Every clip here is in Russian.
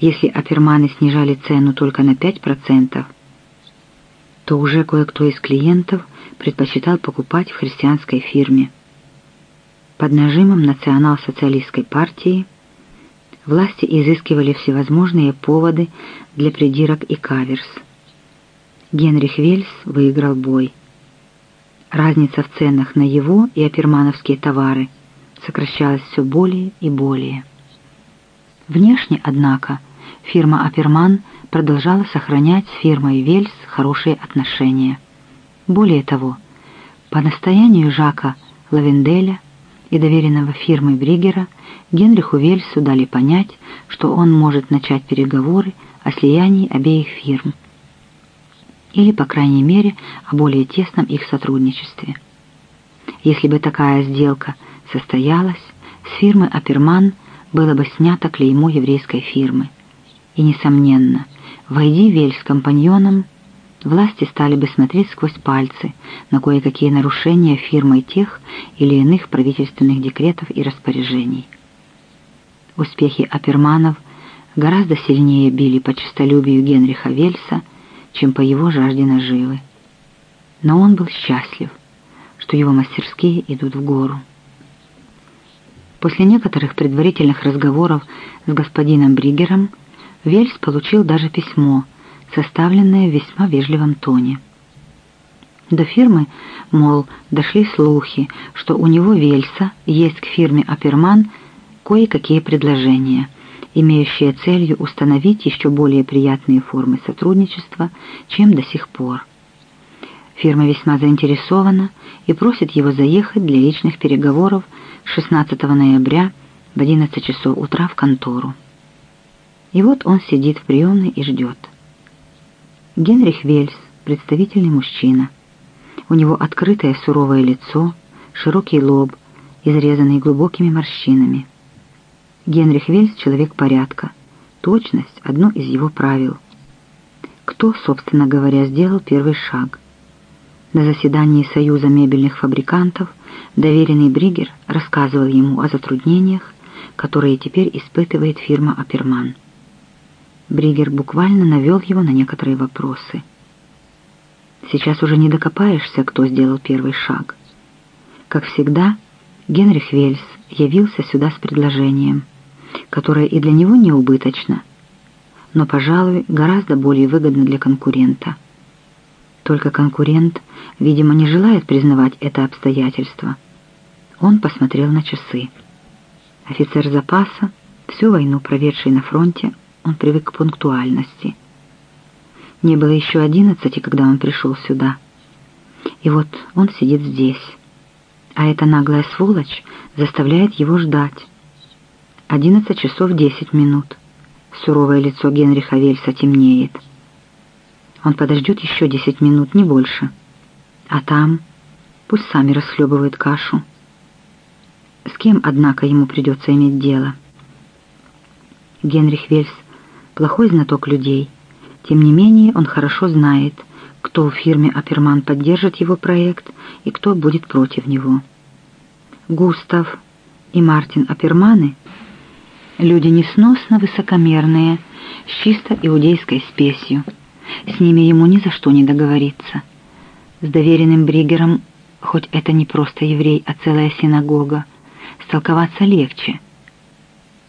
Если оперманы снижали цену только на 5%, то уже кое-кто из клиентов предпочитал покупать в христианской фирме. Под нажимом национал-социалистской партии власти изыскивали всевозможные поводы для придирок и каверс. Генрих Вельс выиграл бой. Разница в ценах на его и опермановские товары сокращалась все более и более. Внешне, однако, фирма «Аперман» продолжала сохранять с фирмой «Вельс» хорошие отношения. Более того, по настоянию Жака Лавенделя и доверенного фирмы Бригера Генриху Вельсу дали понять, что он может начать переговоры о слиянии обеих фирм или, по крайней мере, о более тесном их сотрудничестве. Если бы такая сделка состоялась, с фирмы «Аперман» было бы снято клеймо еврейской фирмы. И, несомненно, войди Вель с компаньоном, власти стали бы смотреть сквозь пальцы на кое-какие нарушения фирмой тех или иных правительственных декретов и распоряжений. Успехи Аперманов гораздо сильнее били по честолюбию Генриха Вельса, чем по его жажде наживы. Но он был счастлив, что его мастерские идут в гору. После некоторых предварительных разговоров с господином Бригером Вельс получил даже письмо, составленное в весьма вежливом тоне. До фирмы, мол, дошли слухи, что у него Вельса есть к фирме Аперман кое-какие предложения, имеющие целью установить еще более приятные формы сотрудничества, чем до сих пор. Фирма весьма заинтересована и просит его заехать для личных переговоров 16 ноября в 11 часов утра в контору. И вот он сидит в приемной и ждет. Генрих Вельс, представительный мужчина. У него открытое суровое лицо, широкий лоб, изрезанный глубокими морщинами. Генрих Вельс — человек порядка. Точность — одно из его правил. Кто, собственно говоря, сделал первый шаг? На заседании Союза мебельных фабрикантов доверенный Бригер рассказывал ему о затруднениях, которые теперь испытывает фирма «Аперман». Бригер буквально навел его на некоторые вопросы. Сейчас уже не докопаешься, кто сделал первый шаг. Как всегда, Генрих Вельс явился сюда с предложением, которое и для него не убыточно, но, пожалуй, гораздо более выгодно для конкурента. Только конкурент, видимо, не желает признавать это обстоятельство – он посмотрел на часы. Офицер запаса, всю войну проведший на фронте, он привык к пунктуальности. Не было еще одиннадцати, когда он пришел сюда. И вот он сидит здесь. А эта наглая сволочь заставляет его ждать. Одиннадцать часов десять минут. Суровое лицо Генриха Вельса темнеет. Он подождет еще десять минут, не больше. А там пусть сами расхлебывают кашу. С кем, однако, ему придется иметь дело? Генрих Вельс – плохой знаток людей. Тем не менее, он хорошо знает, кто в фирме Аперман поддержит его проект и кто будет против него. Густав и Мартин Аперманы – люди несносно высокомерные, с чисто иудейской спесью. С ними ему ни за что не договориться. С доверенным Бригером, хоть это не просто еврей, а целая синагога, столковаться легче.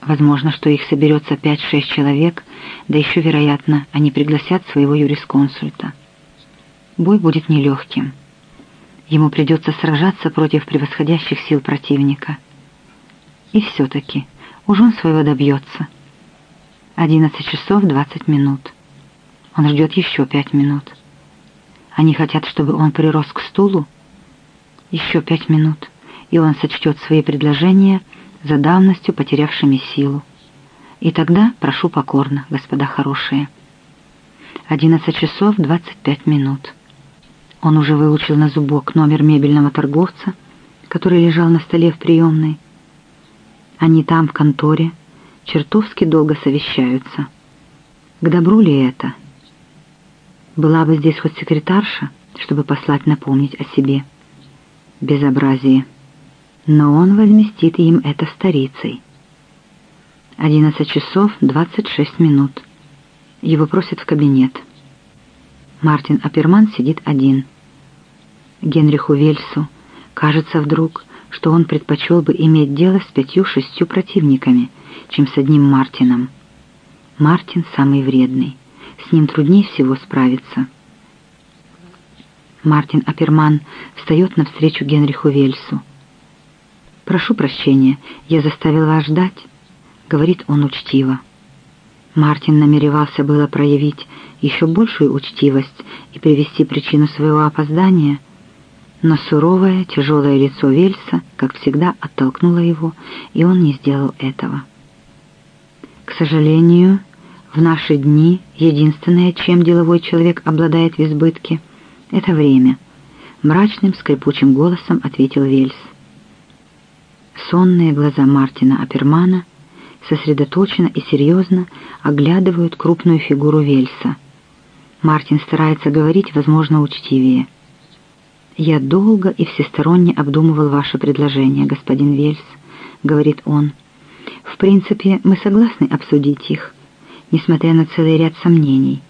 Возможно, что их соберется пять-шесть человек, да еще, вероятно, они пригласят своего юрисконсульта. Бой будет нелегким. Ему придется сражаться против превосходящих сил противника. И все-таки уж он своего добьется. Одиннадцать часов двадцать минут. Он ждет еще пять минут. Они хотят, чтобы он прирос к стулу? Еще пять минут и он сочтет свои предложения за давностью потерявшими силу. И тогда прошу покорно, господа хорошие. Одиннадцать часов двадцать пять минут. Он уже выучил на зубок номер мебельного торговца, который лежал на столе в приемной. Они там, в конторе, чертовски долго совещаются. К добру ли это? Была бы здесь хоть секретарша, чтобы послать напомнить о себе. Безобразие но он возместит им это старицей. 11 часов 26 минут. Его просят в кабинет. Мартин Аперман сидит один. Генриху Вельсу кажется вдруг, что он предпочел бы иметь дело с пятью-шестью противниками, чем с одним Мартином. Мартин самый вредный, с ним труднее всего справиться. Мартин Аперман встает навстречу Генриху Вельсу. «Прошу прощения, я заставил вас ждать», — говорит он учтиво. Мартин намеревался было проявить еще большую учтивость и привести причину своего опоздания, но суровое, тяжелое лицо Вельса, как всегда, оттолкнуло его, и он не сделал этого. К сожалению, в наши дни единственное, чем деловой человек обладает в избытке, это время, мрачным скрипучим голосом ответил Вельс. Сонные глаза Мартина Апермана сосредоточенно и серьезно оглядывают крупную фигуру Вельса. Мартин старается говорить, возможно, учтивее. «Я долго и всесторонне обдумывал ваше предложение, господин Вельс», — говорит он. «В принципе, мы согласны обсудить их, несмотря на целый ряд сомнений.